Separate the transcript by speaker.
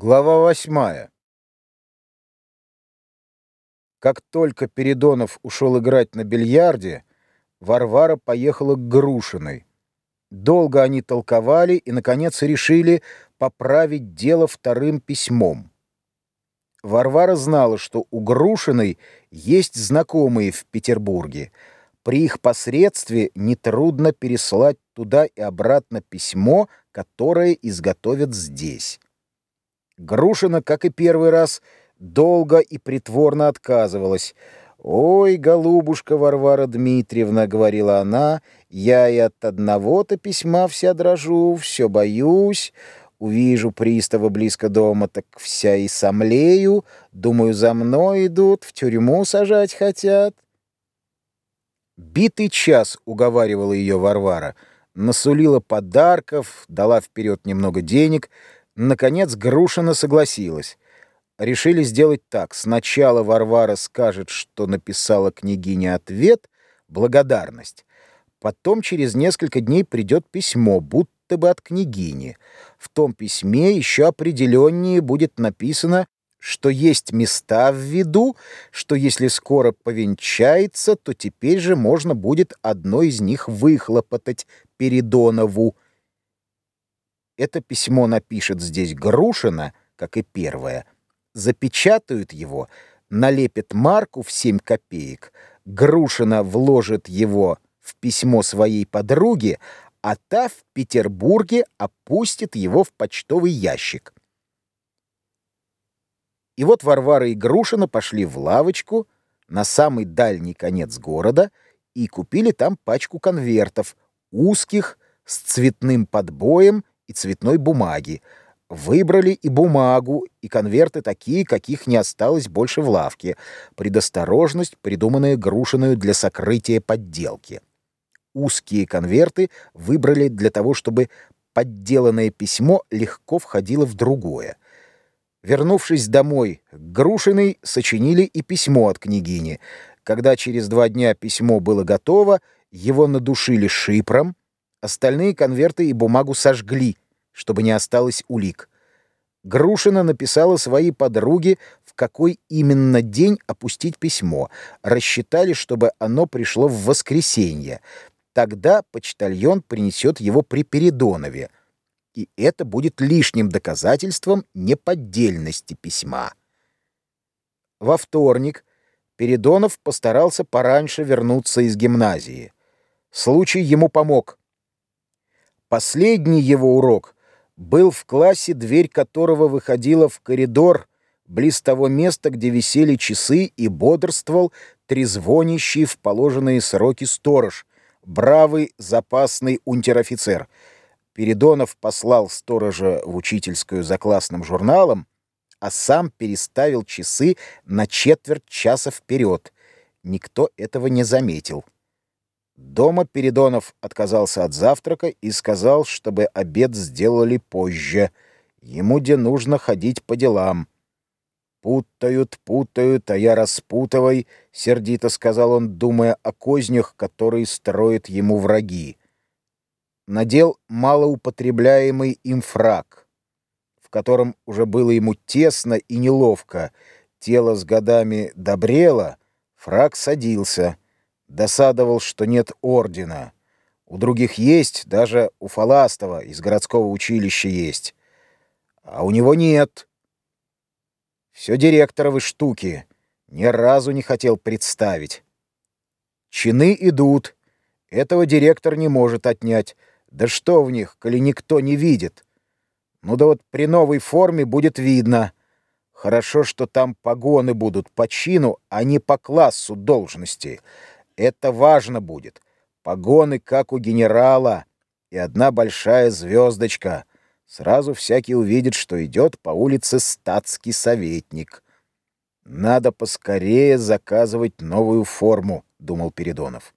Speaker 1: Глава восьмая. Как только Передонов ушел играть на бильярде, Варвара поехала к Грушиной. Долго они толковали и, наконец, решили поправить дело вторым письмом. Варвара знала, что у Грушиной есть знакомые в Петербурге. При их посредстве нетрудно переслать туда и обратно письмо, которое изготовят здесь. Грушина, как и первый раз, долго и притворно отказывалась. «Ой, голубушка Варвара Дмитриевна», — говорила она, — «я и от одного-то письма вся дрожу, все боюсь. Увижу пристава близко дома, так вся и сомлею. Думаю, за мной идут, в тюрьму сажать хотят». Битый час уговаривала ее Варвара, насулила подарков, дала вперед немного денег — Наконец Грушина согласилась. Решили сделать так. Сначала Варвара скажет, что написала княгине ответ, благодарность. Потом через несколько дней придет письмо, будто бы от княгини. В том письме еще определеннее будет написано, что есть места в виду, что если скоро повенчается, то теперь же можно будет одно из них выхлопотать Передонову. Это письмо напишет здесь Грушина, как и первое, запечатают его, налепят марку в 7 копеек, Грушина вложит его в письмо своей подруге, а та в Петербурге опустит его в почтовый ящик. И вот Варвара и Грушина пошли в лавочку на самый дальний конец города и купили там пачку конвертов, узких, с цветным подбоем и цветной бумаги. Выбрали и бумагу, и конверты такие, каких не осталось больше в лавке. Предосторожность, придуманная Грушиную для сокрытия подделки. Узкие конверты выбрали для того, чтобы подделанное письмо легко входило в другое. Вернувшись домой, Грушиной сочинили и письмо от княгини. Когда через два дня письмо было готово, его надушили шипром, Остальные конверты и бумагу сожгли, чтобы не осталось улик. Грушина написала своей подруге, в какой именно день опустить письмо. Рассчитали, чтобы оно пришло в воскресенье. Тогда почтальон принесет его при Передонове. И это будет лишним доказательством неподдельности письма. Во вторник Передонов постарался пораньше вернуться из гимназии. Случай ему помог. Последний его урок был в классе, дверь которого выходила в коридор, близ того места, где висели часы и бодрствовал трезвонящий в положенные сроки сторож, бравый запасный унтер-офицер. Передонов послал сторожа в учительскую за классным журналом, а сам переставил часы на четверть часа вперед. Никто этого не заметил. Дома Передонов отказался от завтрака и сказал, чтобы обед сделали позже. Ему где нужно ходить по делам. «Путают, путают, а я распутывай», — сердито сказал он, думая о кознях, которые строят ему враги. Надел малоупотребляемый им фраг, в котором уже было ему тесно и неловко. Тело с годами добрело, фраг садился — Досадовал, что нет ордена. У других есть, даже у Фаластова из городского училища есть. А у него нет. Все директоровы штуки. Ни разу не хотел представить. Чины идут. Этого директор не может отнять. Да что в них, коли никто не видит? Ну да вот при новой форме будет видно. Хорошо, что там погоны будут по чину, а не по классу должности. Это важно будет. Погоны, как у генерала, и одна большая звездочка. Сразу всякий увидит, что идет по улице статский советник. Надо поскорее заказывать новую форму, думал Передонов.